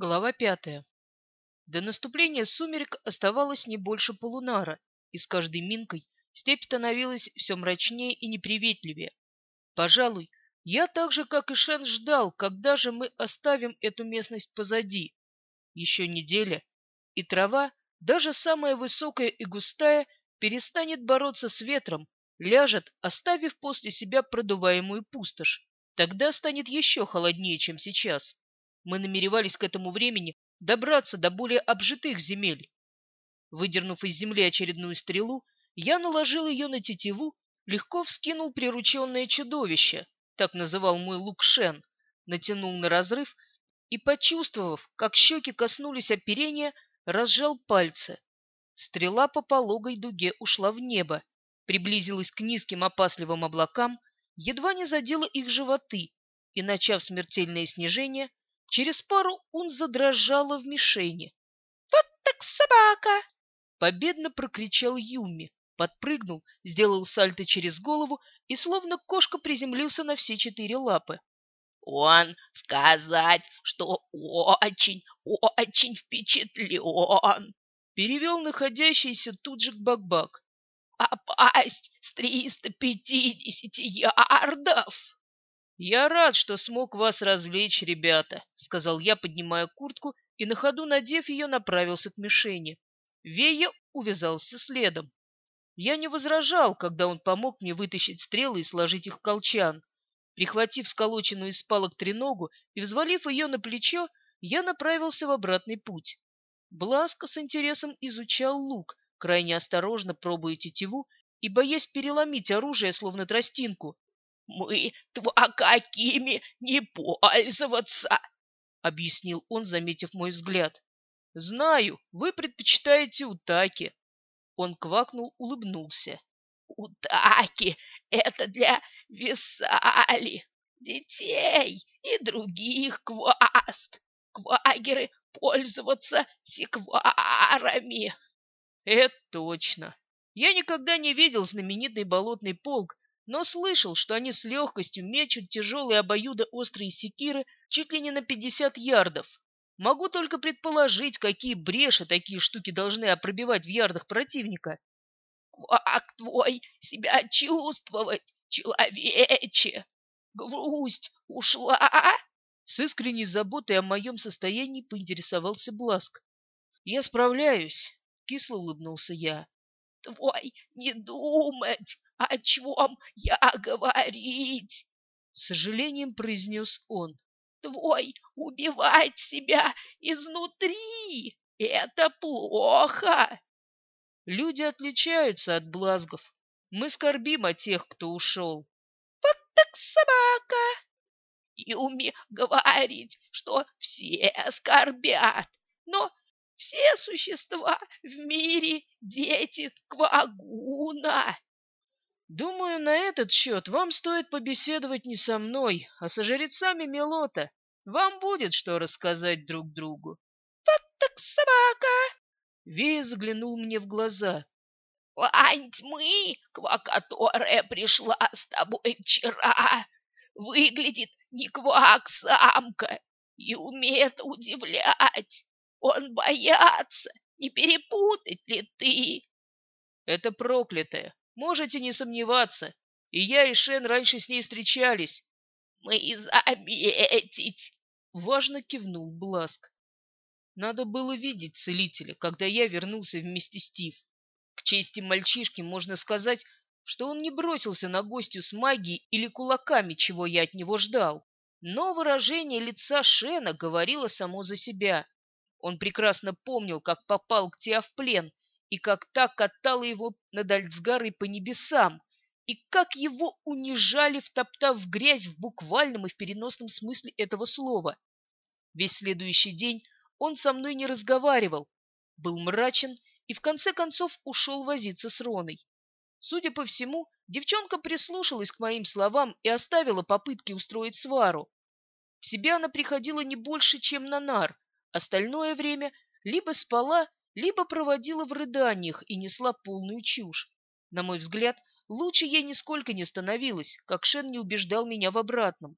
Глава пятая. До наступления сумерек оставалось не больше полунара, и с каждой минкой степь становилась все мрачнее и неприветливее. Пожалуй, я так же, как и Шен, ждал, когда же мы оставим эту местность позади. Еще неделя, и трава, даже самая высокая и густая, перестанет бороться с ветром, ляжет, оставив после себя продуваемую пустошь. Тогда станет еще холоднее, чем сейчас. Мы намеревались к этому времени добраться до более обжитых земель. Выдернув из земли очередную стрелу, я наложил ее на тетиву, легко вскинул прирученное чудовище, так называл мой лук Шен, натянул на разрыв и, почувствовав, как щеки коснулись оперения, разжал пальцы. Стрела по пологой дуге ушла в небо, приблизилась к низким опасливым облакам, едва не задела их животы и, начав смертельное снижение, Через пару он задрожала в мишени. «Вот так собака!» Победно прокричал Юми, подпрыгнул, сделал сальто через голову и словно кошка приземлился на все четыре лапы. «Он сказать, что очень, очень впечатлен!» Перевел находящийся тут же к Бак-Бак. «Попасть с триста пятидесяти ярдов!» «Я рад, что смог вас развлечь, ребята», — сказал я, поднимая куртку и на ходу, надев ее, направился к мишени. Вея увязался следом. Я не возражал, когда он помог мне вытащить стрелы и сложить их в колчан. Прихватив сколоченную из палок треногу и взвалив ее на плечо, я направился в обратный путь. Бласко с интересом изучал лук, крайне осторожно пробуя тетиву и боясь переломить оружие, словно тростинку. Мы какими не пользоваться, объяснил он, заметив мой взгляд. Знаю, вы предпочитаете утаки. Он квакнул, улыбнулся. Утаки — это для висали, детей и других кваст. Квагеры пользоваться секварами. Это точно. Я никогда не видел знаменитый болотный полк, но слышал, что они с легкостью мечут тяжелые обоюдоострые секиры чуть ли не на 50 ярдов. Могу только предположить, какие бреши такие штуки должны пробивать в ярдах противника. «Как твой себя чувствовать, человече? Грусть ушла?» С искренней заботой о моем состоянии поинтересовался Бласк. «Я справляюсь», — кисло улыбнулся я. «Твой не думать, о чем я говорить? С сожалением произнес он. Твой убивать себя изнутри. Это плохо. Люди отличаются от блазгов. Мы скорбим о тех, кто ушел. Вот так собака. И уме говорить, что все скорбят. Но все существа в мире дети Квагуна. Думаю, на этот счет вам стоит побеседовать не со мной, а со жрецами Мелота. Вам будет что рассказать друг другу. Вот так собака! Вея заглянул мне в глаза. Лань тьмы, которая пришла с тобой вчера, выглядит не квак-самка и умеет удивлять. Он боятся, не перепутать ли ты? Это проклятая, Можете не сомневаться. И я, и Шен раньше с ней встречались. Мы заметить. Важно кивнул Бласк. Надо было видеть целителя, когда я вернулся вместе с Тиф. К чести мальчишки можно сказать, что он не бросился на гостю с магией или кулаками, чего я от него ждал. Но выражение лица Шена говорило само за себя. Он прекрасно помнил, как попал к Теа в плен и как та катала его над Альцгарой по небесам, и как его унижали, втоптав в грязь в буквальном и в переносном смысле этого слова. Весь следующий день он со мной не разговаривал, был мрачен и в конце концов ушел возиться с Роной. Судя по всему, девчонка прислушалась к моим словам и оставила попытки устроить свару. В себя она приходила не больше, чем на нар, остальное время либо спала, либо проводила в рыданиях и несла полную чушь. На мой взгляд, лучше ей нисколько не становилось, как Шен не убеждал меня в обратном.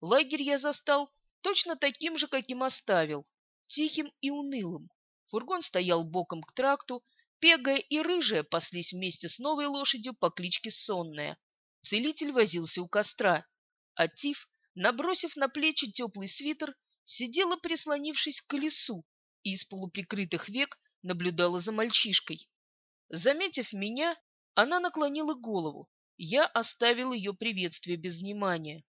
Лагерь я застал точно таким же, каким оставил, тихим и унылым. Фургон стоял боком к тракту, Пегая и Рыжая паслись вместе с новой лошадью по кличке Сонная. Целитель возился у костра, а Тиф, набросив на плечи теплый свитер, сидела, прислонившись к колесу, из полуприкрытых век наблюдала за мальчишкой. Заметив меня, она наклонила голову. Я оставил ее приветствие без внимания.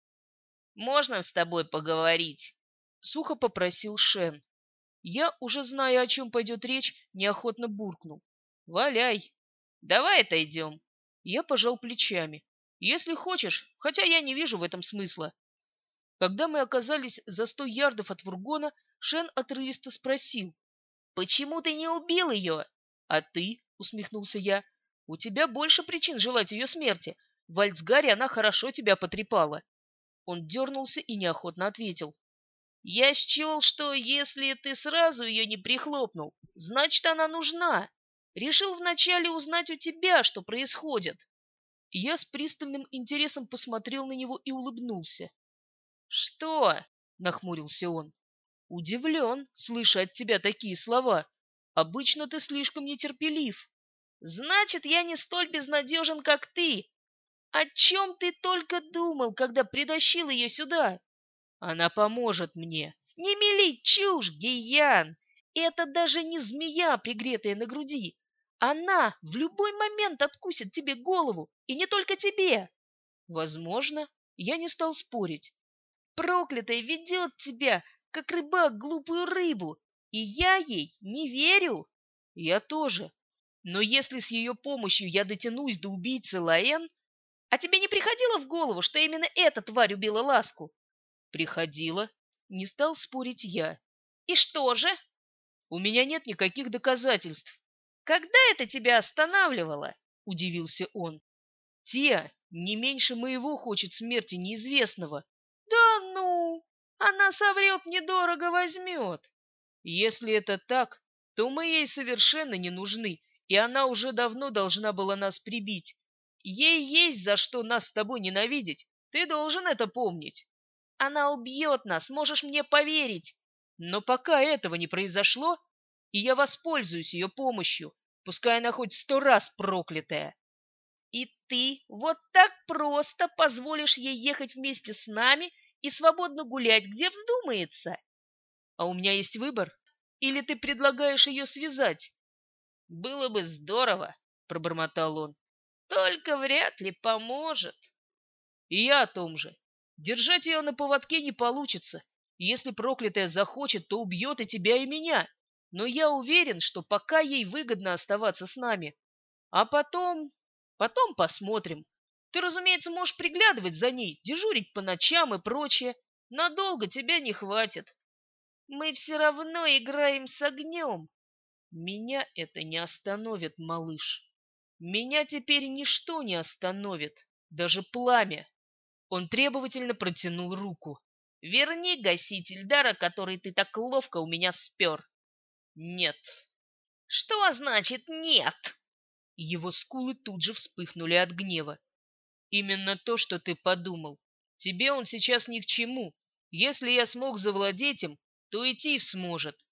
«Можно с тобой поговорить?» — сухо попросил Шен. Я, уже зная, о чем пойдет речь, неохотно буркнул. «Валяй! Давай отойдем!» Я пожал плечами. «Если хочешь, хотя я не вижу в этом смысла». Когда мы оказались за сто ярдов от фургона, Шен отрывисто спросил. «Почему ты не убил ее?» «А ты?» — усмехнулся я. У тебя больше причин желать ее смерти. В Альцгаре она хорошо тебя потрепала. Он дернулся и неохотно ответил. Я счел, что если ты сразу ее не прихлопнул, значит, она нужна. Решил вначале узнать у тебя, что происходит. Я с пристальным интересом посмотрел на него и улыбнулся. «Что?» — нахмурился он. «Удивлен, слыша от тебя такие слова. Обычно ты слишком нетерпелив». Значит, я не столь безнадежен, как ты. О чем ты только думал, когда притащил ее сюда? Она поможет мне. Не мели чушь, Гиян. Это даже не змея, пригретая на груди. Она в любой момент откусит тебе голову, и не только тебе. Возможно, я не стал спорить. Проклятая ведет тебя, как рыбак глупую рыбу, и я ей не верю. Я тоже. Но если с ее помощью я дотянусь до убийцы Лаэн... А тебе не приходило в голову, что именно эта тварь убила Ласку? Приходило. Не стал спорить я. И что же? У меня нет никаких доказательств. Когда это тебя останавливало? Удивился он. Те не меньше моего хочет смерти неизвестного. Она соврет, недорого возьмет. Если это так, то мы ей совершенно не нужны, и она уже давно должна была нас прибить. Ей есть за что нас с тобой ненавидеть. Ты должен это помнить. Она убьет нас, можешь мне поверить. Но пока этого не произошло, и я воспользуюсь ее помощью, пускай она хоть сто раз проклятая. И ты вот так просто позволишь ей ехать вместе с нами и свободно гулять, где вздумается? А у меня есть выбор. Или ты предлагаешь ее связать? Было бы здорово, пробормотал он. Только вряд ли поможет. И я о том же. Держать ее на поводке не получится. Если проклятая захочет, то убьет и тебя, и меня. Но я уверен, что пока ей выгодно оставаться с нами. А потом... Потом посмотрим. Ты, разумеется, можешь приглядывать за ней, дежурить по ночам и прочее. Надолго тебя не хватит. Мы все равно играем с огнем, меня это не остановит, малыш. Меня теперь ничто не остановит, даже пламя. Он требовательно протянул руку. Верни гаситель дара, который ты так ловко у меня спер. Нет. Что значит нет? Его скулы тут же вспыхнули от гнева. Именно то, что ты подумал. Тебе он сейчас ни к чему. Если я смог завладеть им, то и Тиф сможет.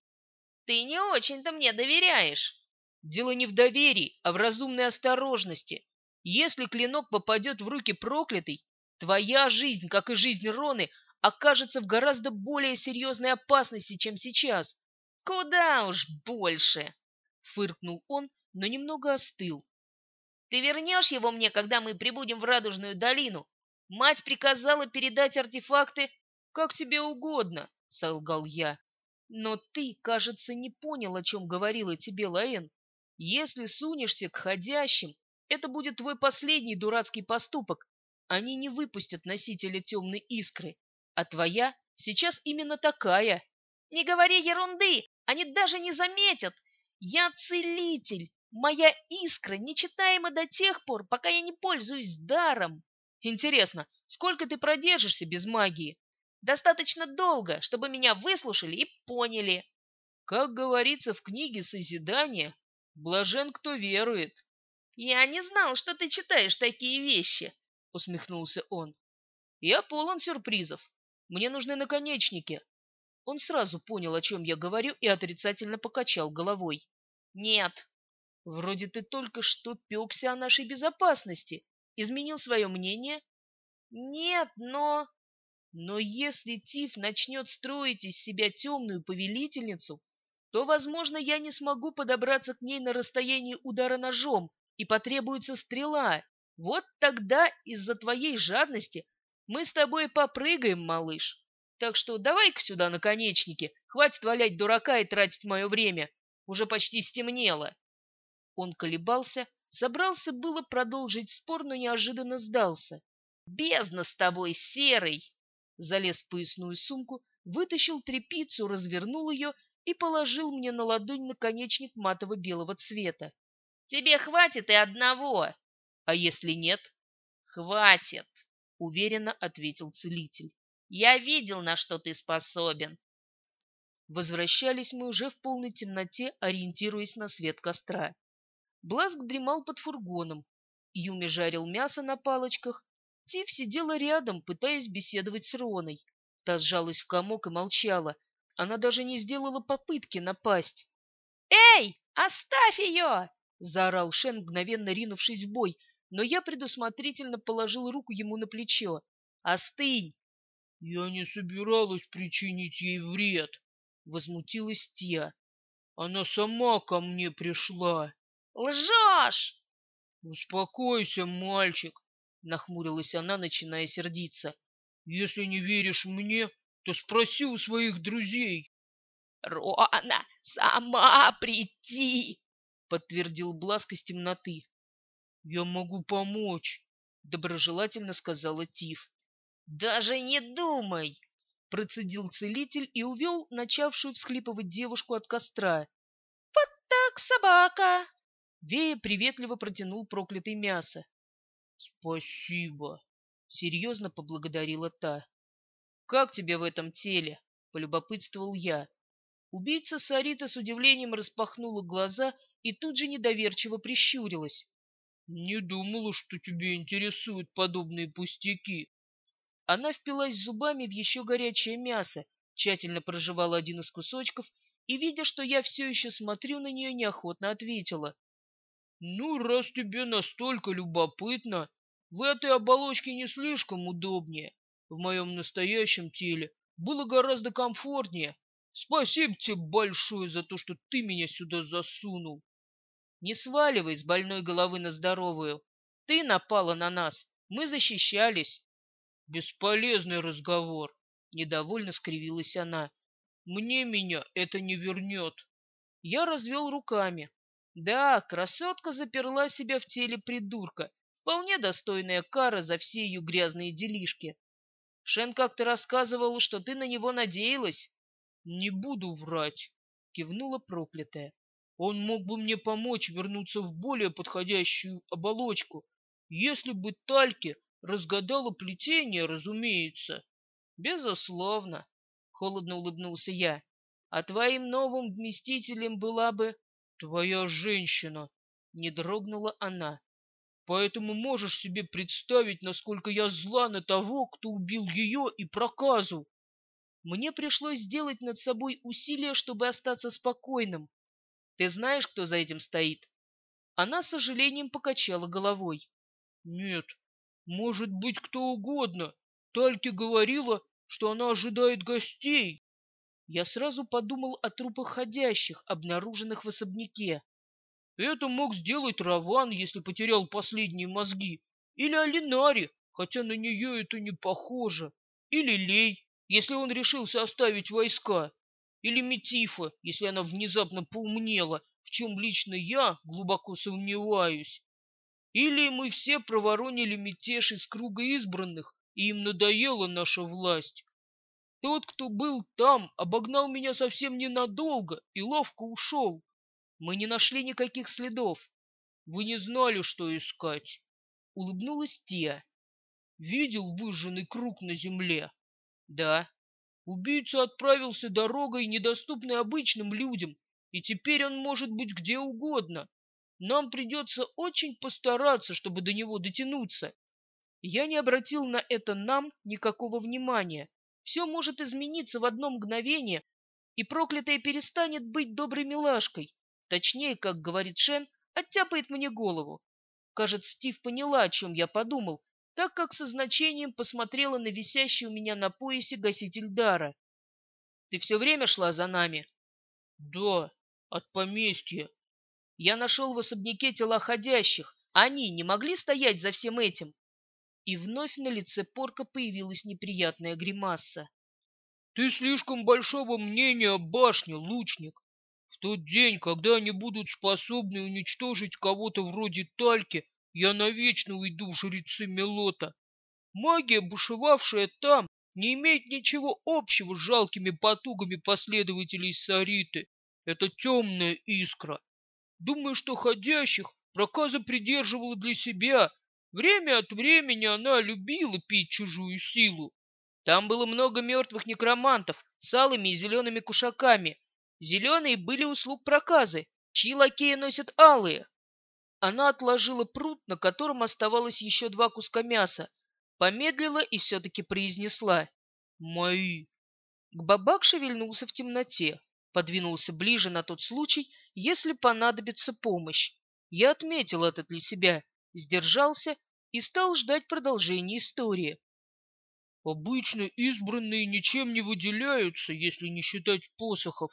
Ты не очень-то мне доверяешь. Дело не в доверии, а в разумной осторожности. Если клинок попадет в руки проклятой, твоя жизнь, как и жизнь Роны, окажется в гораздо более серьезной опасности, чем сейчас. Куда уж больше, фыркнул он, но немного остыл. Ты вернешь его мне, когда мы прибудем в Радужную долину? Мать приказала передать артефакты, как тебе угодно, солгал я. Но ты, кажется, не понял, о чем говорила тебе Лаэн. Если сунешься к ходящим, это будет твой последний дурацкий поступок. Они не выпустят носителя темной искры. А твоя сейчас именно такая. Не говори ерунды, они даже не заметят. Я целитель. Моя искра нечитаема до тех пор, пока я не пользуюсь даром. Интересно, сколько ты продержишься без магии? Достаточно долго, чтобы меня выслушали и поняли. Как говорится в книге Созидания, блажен, кто верует. Я не знал, что ты читаешь такие вещи, усмехнулся он. Я полон сюрпризов. Мне нужны наконечники, Он сразу понял, о чем я говорю, и отрицательно покачал головой. «Нет. Вроде ты только что пекся о нашей безопасности. Изменил свое мнение?» «Нет, но...» «Но если Тиф начнет строить из себя темную повелительницу, то, возможно, я не смогу подобраться к ней на расстоянии удара ножом, и потребуется стрела. Вот тогда из-за твоей жадности мы с тобой попрыгаем, малыш. Так что давай-ка сюда наконечники, хватит валять дурака и тратить мое время. Уже почти стемнело. Он колебался, собрался было продолжить спор, но неожиданно сдался. «Бездна с тобой, серый!» Залез в поясную сумку, вытащил трепицу, развернул ее и положил мне на ладонь наконечник матово-белого цвета. «Тебе хватит и одного!» «А если нет?» «Хватит!» — уверенно ответил целитель. «Я видел, на что ты способен!» Возвращались мы уже в полной темноте, ориентируясь на свет костра. Бласк дремал под фургоном. Юми жарил мясо на палочках. Тив сидела рядом, пытаясь беседовать с Роной. Та сжалась в комок и молчала, она даже не сделала попытки напасть. «Эй, оставь ее!» — заорал Шен, мгновенно ринувшись в бой, но я предусмотрительно положил руку ему на плечо. «Остынь!» «Я не собиралась причинить ей вред!» — возмутилась Тия. «Она сама ко мне пришла!» «Лжешь!» «Успокойся, мальчик!» — нахмурилась она, начиная сердиться. «Если не веришь мне, то спроси у своих друзей. — Рона сама прийти, — подтвердил Бласк из темноты. — Я могу помочь, — доброжелательно сказала Тиф. — Даже не думай, — процедил целитель и увел начавшую всхлипывать девушку от костра. — Вот так собака! Вея приветливо протянул проклятое мясо. — Спасибо, — серьезно поблагодарила та. «Как тебе в этом теле?» — полюбопытствовал я. Убийца Сарита с удивлением распахнула глаза и тут же недоверчиво прищурилась. «Не думала, что тебе интересуют подобные пустяки». Она впилась зубами в еще горячее мясо, тщательно прожевала один из кусочков и, видя, что я все еще смотрю на нее, неохотно ответила. «Ну, раз тебе настолько любопытно, в этой оболочке не слишком удобнее в моем настоящем теле было гораздо комфортнее. Спасибо тебе большое за то, что ты меня сюда засунул. Не сваливай с больной головы на здоровую. Ты напала на нас. Мы защищались. Бесполезный разговор. Недовольно скривилась она. Мне меня это не вернет. Я развел руками. Да, красотка заперла себя в теле придурка. Вполне достойная кара за все ее грязные делишки. Шен как-то рассказывал, что ты на него надеялась. Не буду врать, кивнула проклятая. Он мог бы мне помочь вернуться в более подходящую оболочку, если бы Тальке разгадала плетение, разумеется. Безусловно, холодно улыбнулся я. А твоим новым вместителем была бы твоя женщина, не дрогнула она. Поэтому можешь себе представить, насколько я зла на того, кто убил ее и проказу. Мне пришлось сделать над собой усилие, чтобы остаться спокойным. Ты знаешь, кто за этим стоит? Она с сожалением покачала головой. Нет, может быть кто угодно. Тальке говорила, что она ожидает гостей. Я сразу подумал о трупах ходящих, обнаруженных в особняке. Это мог сделать Раван, если потерял последние мозги. Или Алинари, хотя на нее это не похоже. Или Лей, если он решился оставить войска. Или Метифа, если она внезапно поумнела, в чем лично я глубоко сомневаюсь. Или мы все проворонили мятеж из круга избранных, и им надоела наша власть. Тот, кто был там, обогнал меня совсем ненадолго и ловко ушел. Мы не нашли никаких следов. Вы не знали, что искать. Улыбнулась Тия. Видел выжженный круг на земле? Да. Убийца отправился дорогой, недоступной обычным людям, и теперь он может быть где угодно. Нам придется очень постараться, чтобы до него дотянуться. Я не обратил на это нам никакого внимания. Все может измениться в одно мгновение, и проклятая перестанет быть доброй милашкой. Точнее, как говорит Шен, оттяпает мне голову. Кажется, Стив поняла, о чем я подумал, так как со значением посмотрела на висящий у меня на поясе гаситель дара. «Ты все время шла за нами?» «Да, от поместья». «Я нашел в особняке тела ходящих. Они не могли стоять за всем этим?» И вновь на лице порка появилась неприятная гримаса. «Ты слишком большого мнения о башне, лучник. В тот день, когда они будут способны уничтожить кого-то вроде Тальки, я навечно уйду в жрецы Мелота. Магия, бушевавшая там, не имеет ничего общего с жалкими потугами последователей Сариты. Это темная искра. Думаю, что ходящих проказа придерживала для себя. Время от времени она любила пить чужую силу. Там было много мертвых некромантов с алыми и зелеными кушаками. Зеленые были услуг проказы, чьи лакеи носят алые. Она отложила пруд, на котором оставалось еще два куска мяса, помедлила и все-таки произнесла «Мои». Гбабак шевельнулся в темноте, подвинулся ближе на тот случай, если понадобится помощь. Я отметил это для себя, сдержался и стал ждать продолжения истории. Обычно избранные ничем не выделяются, если не считать посохов.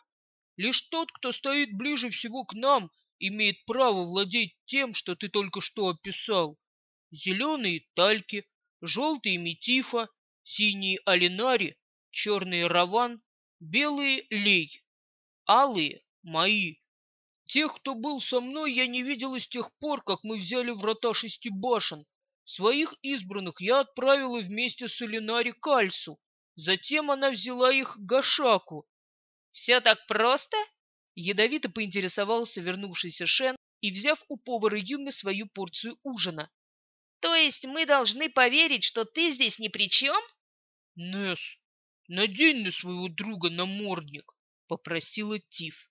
Лишь тот, кто стоит ближе всего к нам, имеет право владеть тем, что ты только что описал. Зеленые — тальки, желтые — метифа, синие — алинари, черные — раван, белые — лей, алые — мои. Тех, кто был со мной, я не видел с тех пор, как мы взяли врата шести башен. Своих избранных я отправила вместе с Алинари Кальсу. Затем она взяла их Гашаку. «Все так просто?» Ядовито поинтересовался вернувшийся Шен и, взяв у повара Юми свою порцию ужина. «То есть мы должны поверить, что ты здесь ни при чем?» «Несс, надень на своего друга намордник», — попросила Тиф.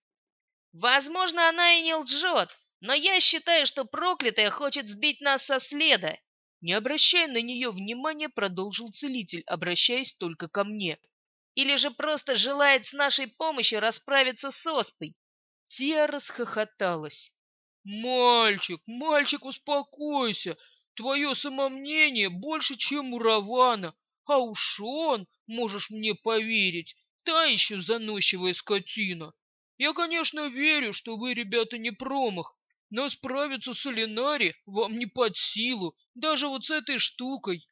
«Возможно, она и не лжет, но я считаю, что проклятая хочет сбить нас со следа». Не обращая на нее внимания, продолжил целитель, обращаясь только ко мне. Или же просто желает с нашей помощью расправиться с оспой. Тия расхохоталась. «Мальчик, мальчик, успокойся! Твое самомнение больше, чем у Равана, а уж он, можешь мне поверить, та еще заносчивая скотина. Я, конечно, верю, что вы, ребята, не промах, но справиться с Алинари вам не под силу, даже вот с этой штукой.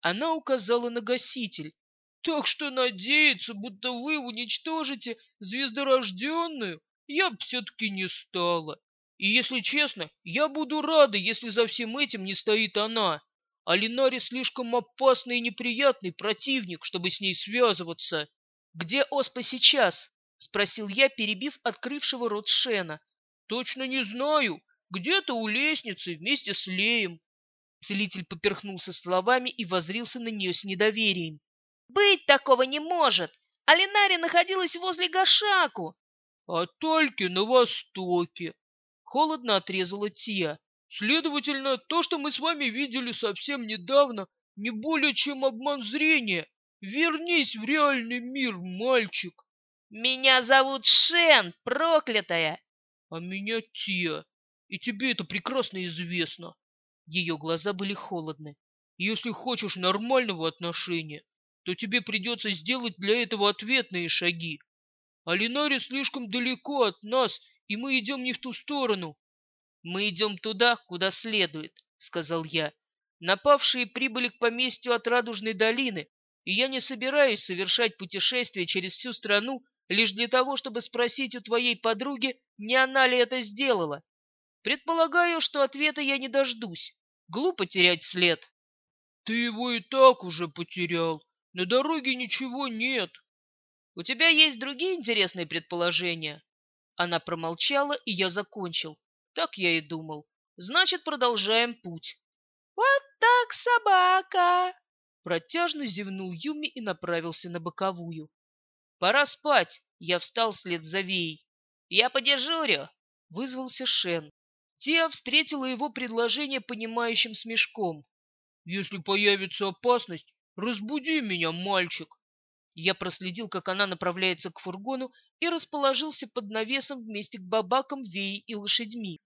Она указала на гаситель. Так что надеяться, будто вы уничтожите звездорожденную, я б все-таки не стала. И если честно, я буду рада, если за всем этим не стоит она. А Линари слишком опасный и неприятный противник, чтобы с ней связываться. «Где Оспа сейчас?» — спросил я, перебив открывшего рот Шена. «Точно не знаю. Где-то у лестницы вместе с Леем». Целитель поперхнулся словами и возрился на нее с недоверием. Быть такого не может. Алинари находилась возле Гашаку. А только на востоке. Холодно отрезала Тия. Следовательно, то, что мы с вами видели совсем недавно, не более чем обман зрения. Вернись в реальный мир, мальчик. Меня зовут Шен, проклятая. А меня Тия. И тебе это прекрасно известно. Ее глаза были холодны. Если хочешь нормального отношения, то тебе придется сделать для этого ответные шаги. Алинари слишком далеко от нас, и мы идем не в ту сторону. Мы идем туда, куда следует, сказал я. Напавшие прибыли к поместью от Радужной долины, и я не собираюсь совершать путешествие через всю страну лишь для того, чтобы спросить у твоей подруги, не она ли это сделала. Предполагаю, что ответа я не дождусь. Глупо терять след. Ты его и так уже потерял, на дороге ничего нет. У тебя есть другие интересные предположения? Она промолчала, и я закончил. Так я и думал. Значит, продолжаем путь. Вот так собака! Протяжно зевнул Юми и направился на боковую. Пора спать. Я встал вслед за Веей. Я подежурю, вызвался Шен. Тия встретила его предложение понимающим смешком. Если появится опасность, Разбуди меня, мальчик. Я проследил, как она направляется к фургону и расположился под навесом вместе к бабакам, веи и лошадьми.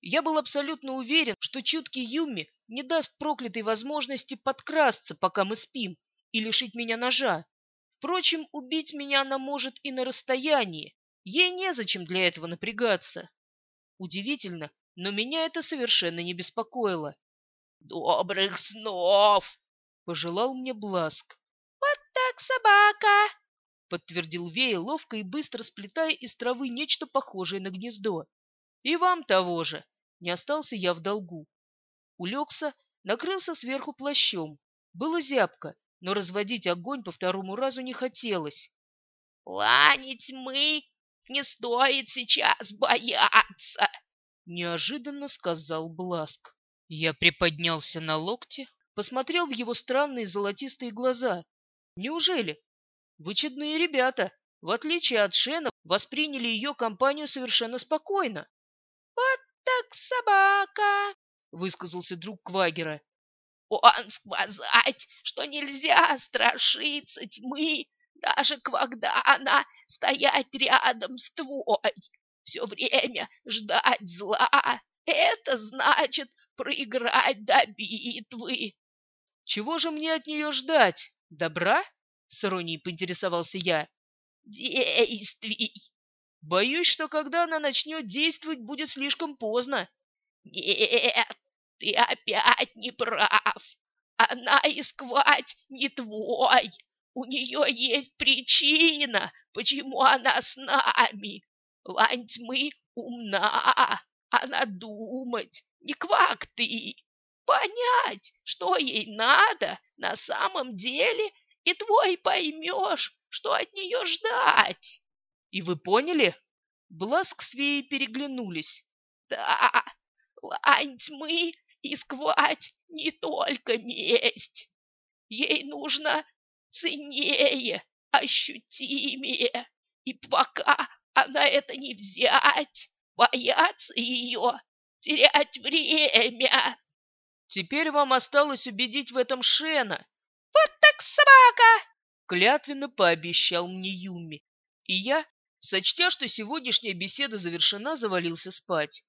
Я был абсолютно уверен, что чуткий Юми не даст проклятой возможности подкрасться, пока мы спим, и лишить меня ножа. Впрочем, убить меня она может и на расстоянии. Ей незачем для этого напрягаться. Удивительно, но меня это совершенно не беспокоило. «Добрых снов!» — пожелал мне Бласк. «Вот так собака!» — подтвердил Вея, ловко и быстро сплетая из травы нечто похожее на гнездо. «И вам того же!» Не остался я в долгу. Улегся, накрылся сверху плащом. Было зябко, но разводить огонь по второму разу не хотелось. «Лани тьмы! Не стоит сейчас бояться!» Неожиданно сказал Бласк. Я приподнялся на локте, посмотрел в его странные золотистые глаза. Неужели? Вы чудные ребята, в отличие от Шена, восприняли ее компанию совершенно спокойно. «Вот так собака!» — высказался друг Квагера. «Он сказать, что нельзя страшиться тьмы, даже когда она стоять рядом с твой, все время ждать зла. Это значит проиграть до битвы. Чего же мне от нее ждать? Добра? С иронией поинтересовался я. Действий. Боюсь, что когда она начнет действовать, будет слишком поздно. Нет, ты опять не прав. Она исквать не твой. У нее есть причина, почему она с нами. Лань тьмы умна, она думать, не квак ты. Понять, что ей надо на самом деле, и твой поймешь, что от нее ждать. И вы поняли? Бласк с Веей переглянулись. Да, лань тьмы исквать не только месть. Ей нужно ценнее, ощутимее. И пока она это не взять, бояться ее, терять время. Теперь вам осталось убедить в этом Шена. Вот так собака! Клятвенно пообещал мне Юми. И я, сочтя, что сегодняшняя беседа завершена, завалился спать.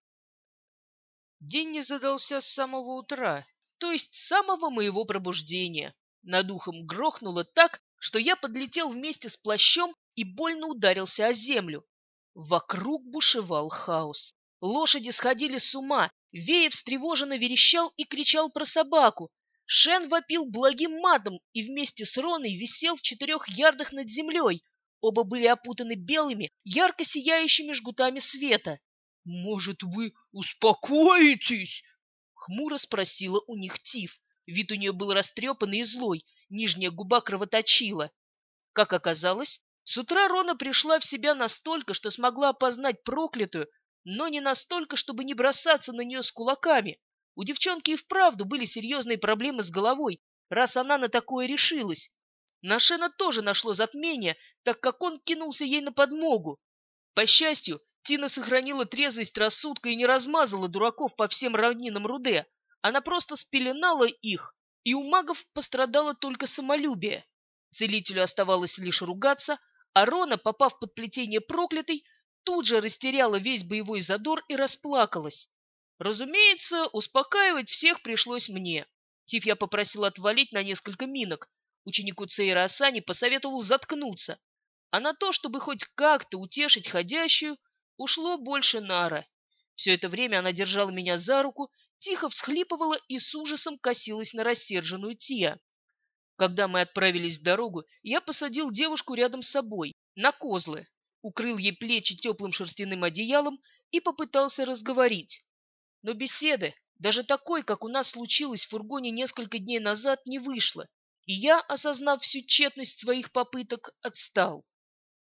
День не задался с самого утра, то есть с самого моего пробуждения. Над ухом грохнуло так, что я подлетел вместе с плащом и больно ударился о землю. Вокруг бушевал хаос. Лошади сходили с ума, Вея встревоженно верещал и кричал про собаку. Шен вопил благим матом и вместе с Роной висел в четырех ярдах над землей. Оба были опутаны белыми, ярко сияющими жгутами света. «Может, вы успокоитесь?» Хмуро спросила у них Тиф. Вид у нее был растрепанный и злой, нижняя губа кровоточила. Как оказалось, с утра Рона пришла в себя настолько, что смогла опознать проклятую, но не настолько, чтобы не бросаться на нее с кулаками. У девчонки и вправду были серьезные проблемы с головой, раз она на такое решилась. На Шена тоже нашло затмение, так как он кинулся ей на подмогу. По счастью, Тина сохранила трезвость рассудка и не размазала дураков по всем равнинам Руде. Она просто спеленала их, и у магов пострадало только самолюбие. Целителю оставалось лишь ругаться, а Рона, попав под плетение проклятой, тут же растеряла весь боевой задор и расплакалась. Разумеется, успокаивать всех пришлось мне. Тиф я попросил отвалить на несколько минок. Ученику Цейра Асани посоветовал заткнуться. А на то, чтобы хоть как-то утешить ходящую, ушло больше нара. Все это время она держала меня за руку, тихо всхлипывала и с ужасом косилась на рассерженную Тия. Когда мы отправились в дорогу, я посадил девушку рядом с собой, на козлы, укрыл ей плечи теплым шерстяным одеялом и попытался разговорить. Но беседы, даже такой, как у нас случилось в фургоне несколько дней назад, не вышло, и я, осознав всю тщетность своих попыток, отстал.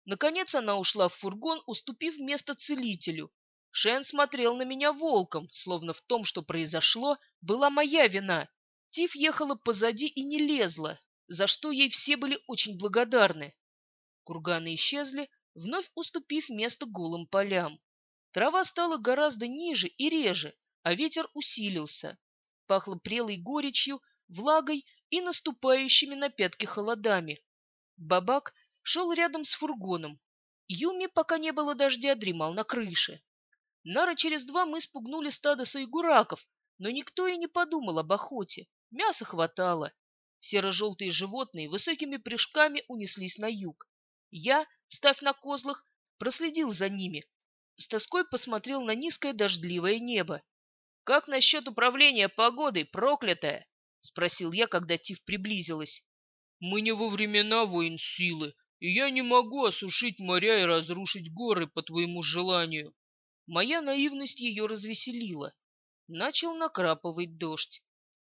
Наконец она ушла в фургон, уступив место целителю. Шен смотрел на меня волком, словно в том, что произошло, была моя вина. Тиф ехала позади и не лезла, за что ей все были очень благодарны. Курганы исчезли, вновь уступив место голым полям. Трава стала гораздо ниже и реже, а ветер усилился. Пахло прелой горечью, влагой и наступающими на пятки холодами. Бабак шел рядом с фургоном. Юми, пока не было дождя, дремал на крыше. Нара через два мы спугнули стадо сайгураков, но никто и не подумал об охоте. Мяса хватало. Серо-желтые животные высокими прыжками унеслись на юг. Я, встав на козлах, проследил за ними. С тоской посмотрел на низкое дождливое небо. «Как насчет управления погодой, проклятая?» — спросил я, когда Тиф приблизилась. «Мы не во времена воин силы, и я не могу осушить моря и разрушить горы по твоему желанию». Моя наивность ее развеселила. Начал накрапывать дождь.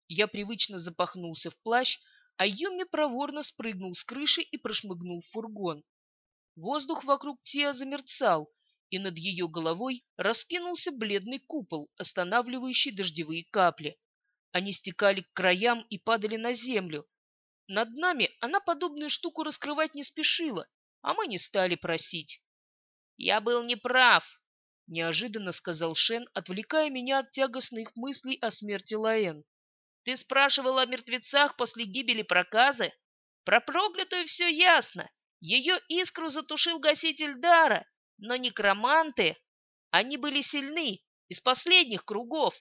Я привычно запахнулся в плащ, а Юми проворно спрыгнул с крыши и прошмыгнул в фургон. Воздух вокруг Тиа замерцал, и над ее головой раскинулся бледный купол, останавливающий дождевые капли. Они стекали к краям и падали на землю. Над нами она подобную штуку раскрывать не спешила, а мы не стали просить. «Я был неправ», — неожиданно сказал Шен, отвлекая меня от тягостных мыслей о смерти Лаэн. Ты спрашивал о мертвецах после гибели проказы? Про проклятую все ясно. Ее искру затушил гаситель дара, но некроманты, они были сильны, из последних кругов,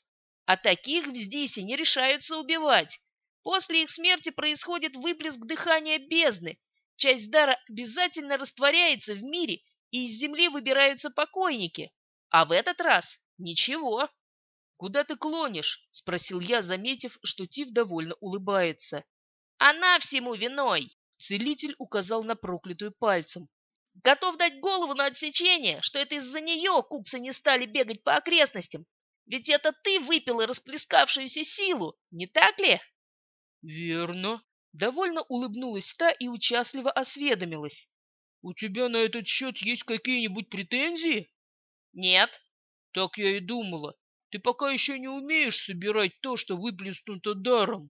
а таких в Здисе не решаются убивать. После их смерти происходит выплеск дыхания бездны. Часть дара обязательно растворяется в мире, и из земли выбираются покойники. А в этот раз ничего. «Куда ты клонишь?» — спросил я, заметив, что Тиф довольно улыбается. «Она всему виной!» — целитель указал на проклятую пальцем. «Готов дать голову на отсечение, что это из-за нее куксы не стали бегать по окрестностям. Ведь это ты выпила расплескавшуюся силу, не так ли?» «Верно», — довольно улыбнулась та и участливо осведомилась. «У тебя на этот счет есть какие-нибудь претензии?» «Нет». «Так я и думала. Ты пока еще не умеешь собирать то, что выплеснуто даром.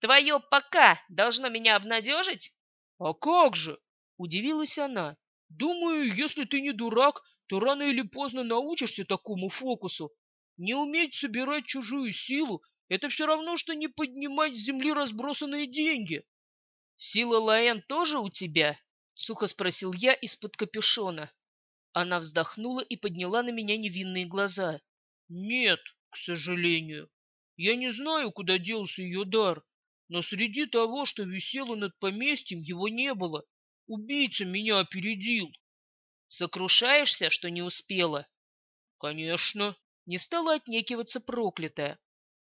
Твое «пока» должно меня обнадежить? А как же? Удивилась она. Думаю, если ты не дурак, то рано или поздно научишься такому фокусу. Не уметь собирать чужую силу — это все равно, что не поднимать с земли разбросанные деньги. Сила Лаэн тоже у тебя? Сухо спросил я из-под капюшона. Она вздохнула и подняла на меня невинные глаза. Нет, к сожалению. Я не знаю, куда делся ее дар, но среди того, что висело над поместьем, его не было. Убийца меня опередил. Сокрушаешься, что не успела? Конечно. Не стала отнекиваться проклятая.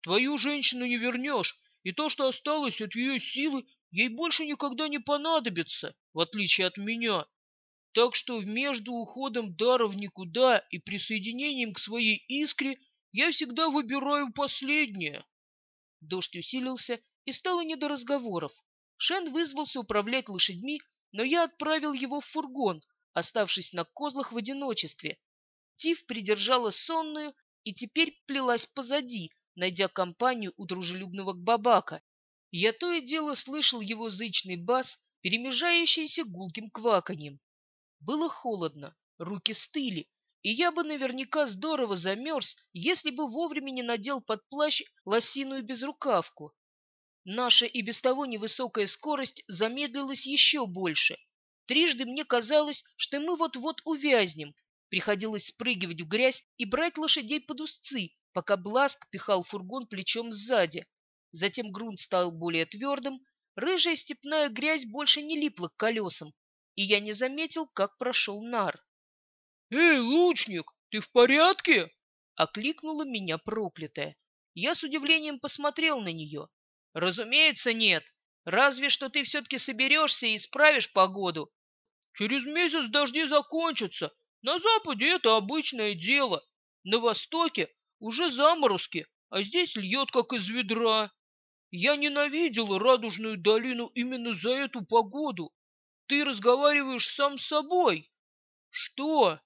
Твою женщину не вернешь, и то, что осталось от ее силы, ей больше никогда не понадобится, в отличие от меня. Так что между уходом дара в никуда и присоединением к своей искре я всегда выбираю последнее. Дождь усилился, и стало не до разговоров. Шен вызвался управлять лошадьми, но я отправил его в фургон, оставшись на козлах в одиночестве. Тиф придержала сонную и теперь плелась позади, найдя компанию у дружелюбного Бабака. Я то и дело слышал его зычный бас, перемежающийся гулким кваканьем. Было холодно, руки стыли, и я бы наверняка здорово замерз, если бы вовремя не надел под плащ лосиную безрукавку. Наша и без того невысокая скорость замедлилась еще больше. Трижды мне казалось, что мы вот-вот увязнем. Приходилось спрыгивать в грязь и брать лошадей под узцы, пока Бласк пихал фургон плечом сзади. Затем грунт стал более твердым, рыжая степная грязь больше не липла к колесам, и я не заметил, как прошел нар. «Эй, лучник, ты в порядке?» — окликнула меня проклятая. Я с удивлением посмотрел на нее. «Разумеется, нет. Разве что ты все-таки соберешься и исправишь погоду». «Через месяц дожди закончатся. На западе это обычное дело. На востоке уже заморозки, а здесь льет, как из ведра. Я ненавидела радужную долину именно за эту погоду. Ты разговариваешь сам с собой. Что?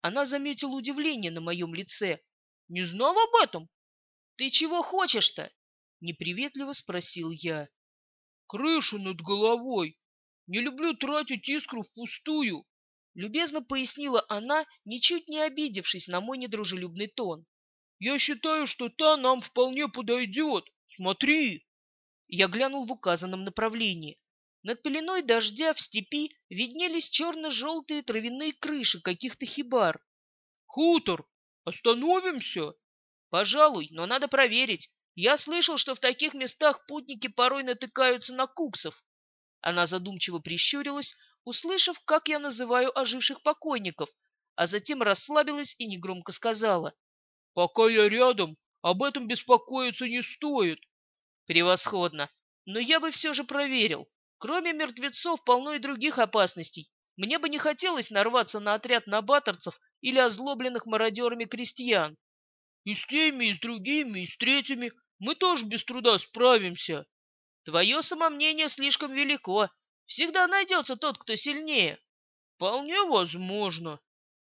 Она заметила удивление на моем лице. Не знал об этом? Ты чего хочешь-то? Неприветливо спросил я. Крышу над головой. Не люблю тратить искру впустую. Любезно пояснила она, ничуть не обидевшись на мой недружелюбный тон. Я считаю, что та нам вполне подойдет. Смотри. Я глянул в указанном направлении. Над пеленой дождя в степи виднелись черно-желтые травяные крыши каких-то хибар. «Хутор! Остановимся?» «Пожалуй, но надо проверить. Я слышал, что в таких местах путники порой натыкаются на куксов». Она задумчиво прищурилась, услышав, как я называю оживших покойников, а затем расслабилась и негромко сказала. «Пока я рядом, об этом беспокоиться не стоит». «Превосходно. Но я бы все же проверил. Кроме мертвецов полно и других опасностей. Мне бы не хотелось нарваться на отряд набаторцев или озлобленных мародерами крестьян. И с теми, и с другими, и с третьими мы тоже без труда справимся. Твое самомнение слишком велико. Всегда найдется тот, кто сильнее. Вполне возможно.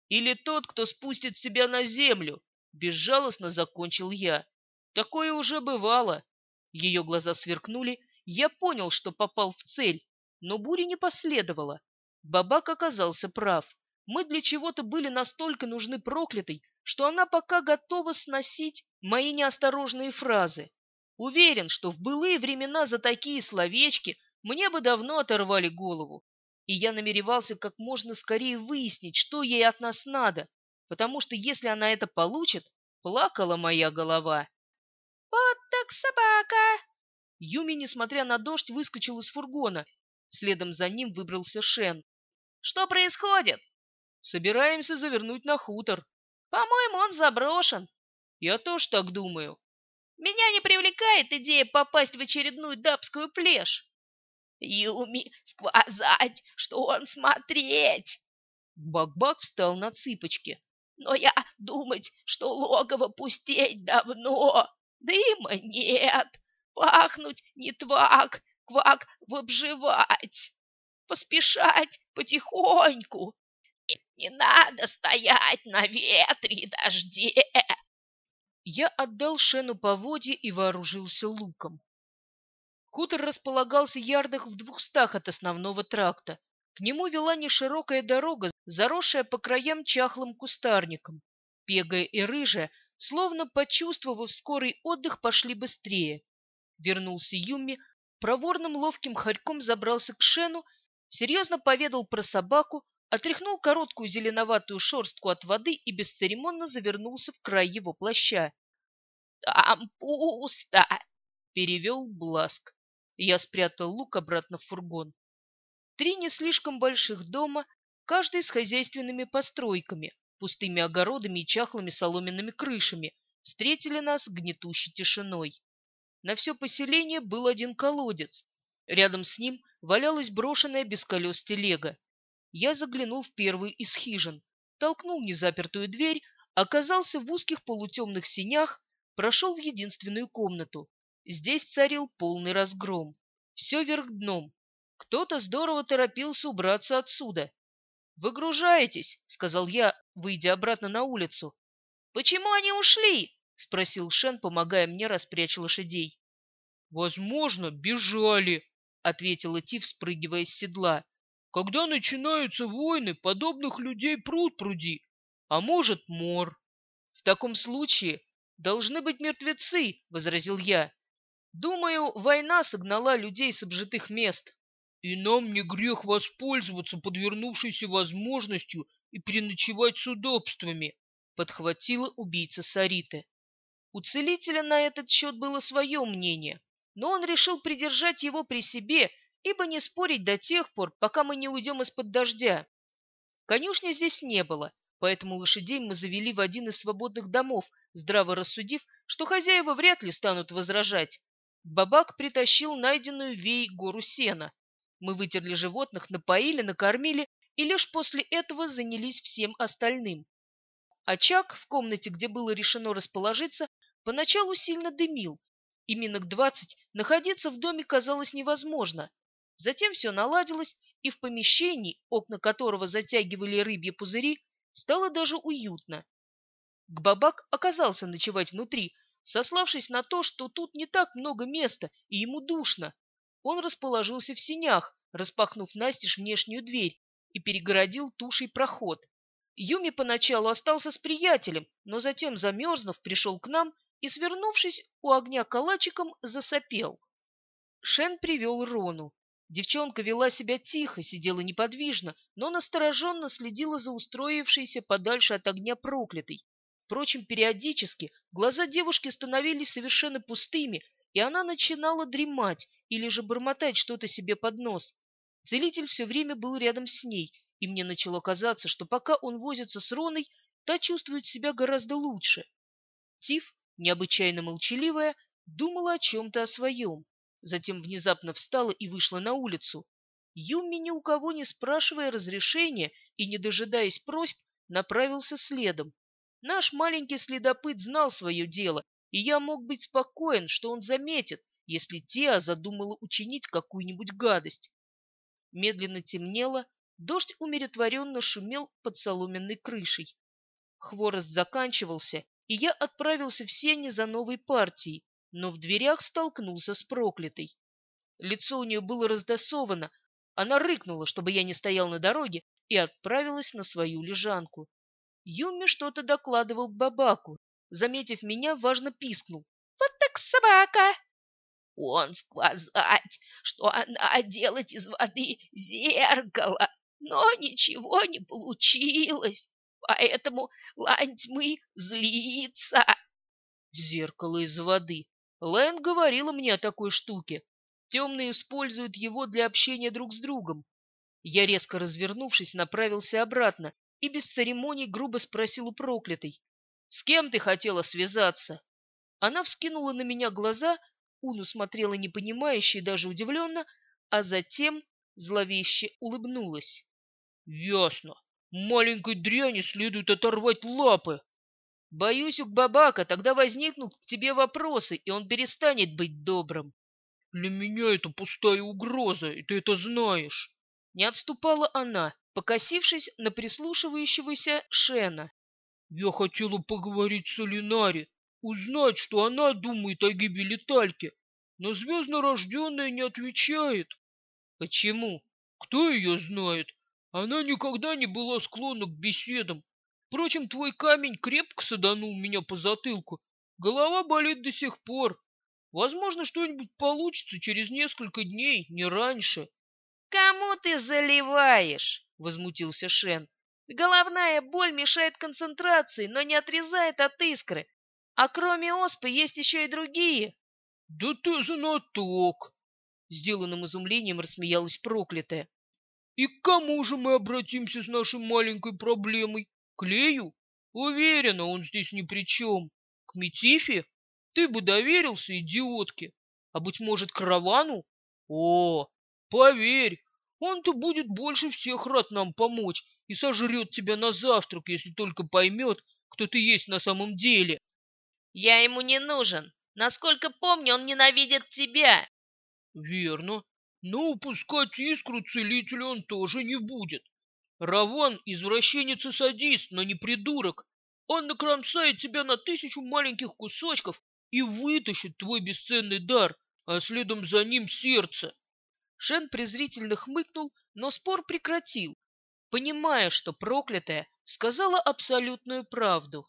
Или тот, кто спустит себя на землю. Безжалостно закончил я. Такое уже бывало. Ее глаза сверкнули, я понял, что попал в цель, но бури не последовало. Бабак оказался прав. Мы для чего-то были настолько нужны проклятой, что она пока готова сносить мои неосторожные фразы. Уверен, что в былые времена за такие словечки мне бы давно оторвали голову. И я намеревался как можно скорее выяснить, что ей от нас надо, потому что если она это получит, плакала моя голова. «Вот так собака!» Юми, несмотря на дождь, выскочил из фургона. Следом за ним выбрался Шен. «Что происходит?» «Собираемся завернуть на хутор». «По-моему, он заброшен». «Я тоже так думаю». «Меня не привлекает идея попасть в очередную дабскую плешь». «Юми, сказать, что он смотреть!» Бак-бак встал на цыпочки. «Но я думать, что логово пустеть давно. Дыма нет, пахнуть не твак, квак вобживать, поспешать потихоньку. Не надо стоять на ветре и дожде. Я отдал Шену поводье и вооружился луком. Хутор располагался ярдах в двухстах от основного тракта. К нему вела неширокая дорога, заросшая по краям чахлым кустарником. Пегая и рыжая, словно почувствовав скорый отдых, пошли быстрее. Вернулся Юми, проворным ловким хорьком забрался к Шену, серьезно поведал про собаку, отряхнул короткую зеленоватую шерстку от воды и бесцеремонно завернулся в край его плаща. «Там пусто!» — перевел Бласк. Я спрятал лук обратно в фургон. Три не слишком больших дома, каждый с хозяйственными постройками, пустыми огородами и чахлыми соломенными крышами, встретили нас гнетущей тишиной. На все поселение был один колодец. Рядом с ним валялась брошенная без колес телега. Я заглянул в первую из хижин, толкнул незапертую дверь, оказался в узких полутемных синях, прошел в единственную комнату. Здесь царил полный разгром. Все вверх дном. Кто-то здорово торопился убраться отсюда. «Выгружаетесь», — сказал я, выйдя обратно на улицу. «Почему они ушли?» — спросил Шен, помогая мне распрячь лошадей. — Возможно, бежали, — ответила Тиф, спрыгивая с седла. — Когда начинаются войны, подобных людей пруд пруди, а может мор. — В таком случае должны быть мертвецы, — возразил я. Думаю, война согнала людей с обжитых мест. И нам не грех воспользоваться подвернувшейся возможностью и переночевать с удобствами, — подхватила убийца Сариты. У целителя на этот счет было свое мнение, но он решил придержать его при себе, ибо не спорить до тех пор, пока мы не уйдем из-под дождя. Конюшни здесь не было, поэтому лошадей мы завели в один из свободных домов, здраво рассудив, что хозяева вряд ли станут возражать. Бабак притащил найденную вей гору сена. Мы вытерли животных, напоили, накормили и лишь после этого занялись всем остальным. Очаг в комнате, где было решено расположиться, поначалу сильно дымил, и минок двадцать находиться в доме казалось невозможно. Затем все наладилось, и в помещении, окна которого затягивали рыбьи пузыри, стало даже уютно. Гбабак оказался ночевать внутри, сославшись на то, что тут не так много места и ему душно. Он расположился в синях, распахнув настежь внешнюю дверь и перегородил тушей проход. Юми поначалу остался с приятелем, но затем, замерзнув, пришел к нам и, свернувшись у огня калачиком, засопел. Шен привел Рону. Девчонка вела себя тихо, сидела неподвижно, но настороженно следила за устроившейся подальше от огня проклятой. Впрочем, периодически глаза девушки становились совершенно пустыми, и она начинала дремать или же бормотать что-то себе под нос. Целитель все время был рядом с ней, и мне начало казаться, что пока он возится с Роной, та чувствует себя гораздо лучше. Тиф, необычайно молчаливая, думала о чем-то о своем. Затем внезапно встала и вышла на улицу. Юмми, ни у кого не спрашивая разрешения и не дожидаясь просьб, направился следом. Наш маленький следопыт знал свое дело, и я мог быть спокоен, что он заметит, если Теа задумала учинить какую-нибудь гадость. Медленно темнело, дождь умиротворенно шумел под соломенной крышей. Хворост заканчивался, и я отправился в сени за новой партией, но в дверях столкнулся с проклятой. Лицо у нее было раздосовано, она рыкнула, чтобы я не стоял на дороге, и отправилась на свою лежанку. Юми что-то докладывал к бабаку. Заметив меня, важно пискнул. «Вот так собака!» «Он сказать, что она делать из воды зеркало, но ничего не получилось, поэтому лань тьмы злится». «Зеркало из воды. Лайн говорила мне о такой штуке. Темные используют его для общения друг с другом. Я, резко развернувшись, направился обратно и без церемоний грубо спросил у проклятой. «С кем ты хотела связаться?» Она вскинула на меня глаза, Уну смотрела непонимающе и даже удивленно, а затем зловеще улыбнулась. «Ясно. Маленькой дряни следует оторвать лапы. Боюсь, у Бабака тогда возникнут к тебе вопросы, и он перестанет быть добрым. Для меня это пустая угроза, и ты это знаешь. Не отступала она, покосившись на прислушивающегося Шена. Я хотела поговорить с Алинари, узнать, что она думает о гибели Тальки, но звездно-рожденная не отвечает. Почему? Кто ее знает? Она никогда не была склонна к беседам, Впрочем, твой камень крепко саданул меня по затылку. Голова болит до сих пор. Возможно, что-нибудь получится через несколько дней, не раньше. — Кому ты заливаешь? — возмутился Шен. — Головная боль мешает концентрации, но не отрезает от искры. А кроме оспы есть еще и другие. — Да ты знаток! — сделанным изумлением рассмеялась проклятая. — И к кому же мы обратимся с нашей маленькой проблемой? Клею? Уверена, он здесь ни при чем. К Метифе? Ты бы доверился, идиотке. А быть может, каравану? О, поверь, он-то будет больше всех рад нам помочь и сожрет тебя на завтрак, если только поймет, кто ты есть на самом деле. Я ему не нужен. Насколько помню, он ненавидит тебя. Верно. Но упускать искру целителя он тоже не будет. Равон – извращенец и садист, но не придурок. Он накромсает тебя на тысячу маленьких кусочков и вытащит твой бесценный дар, а следом за ним сердце. Шен презрительно хмыкнул, но спор прекратил, понимая, что проклятая сказала абсолютную правду.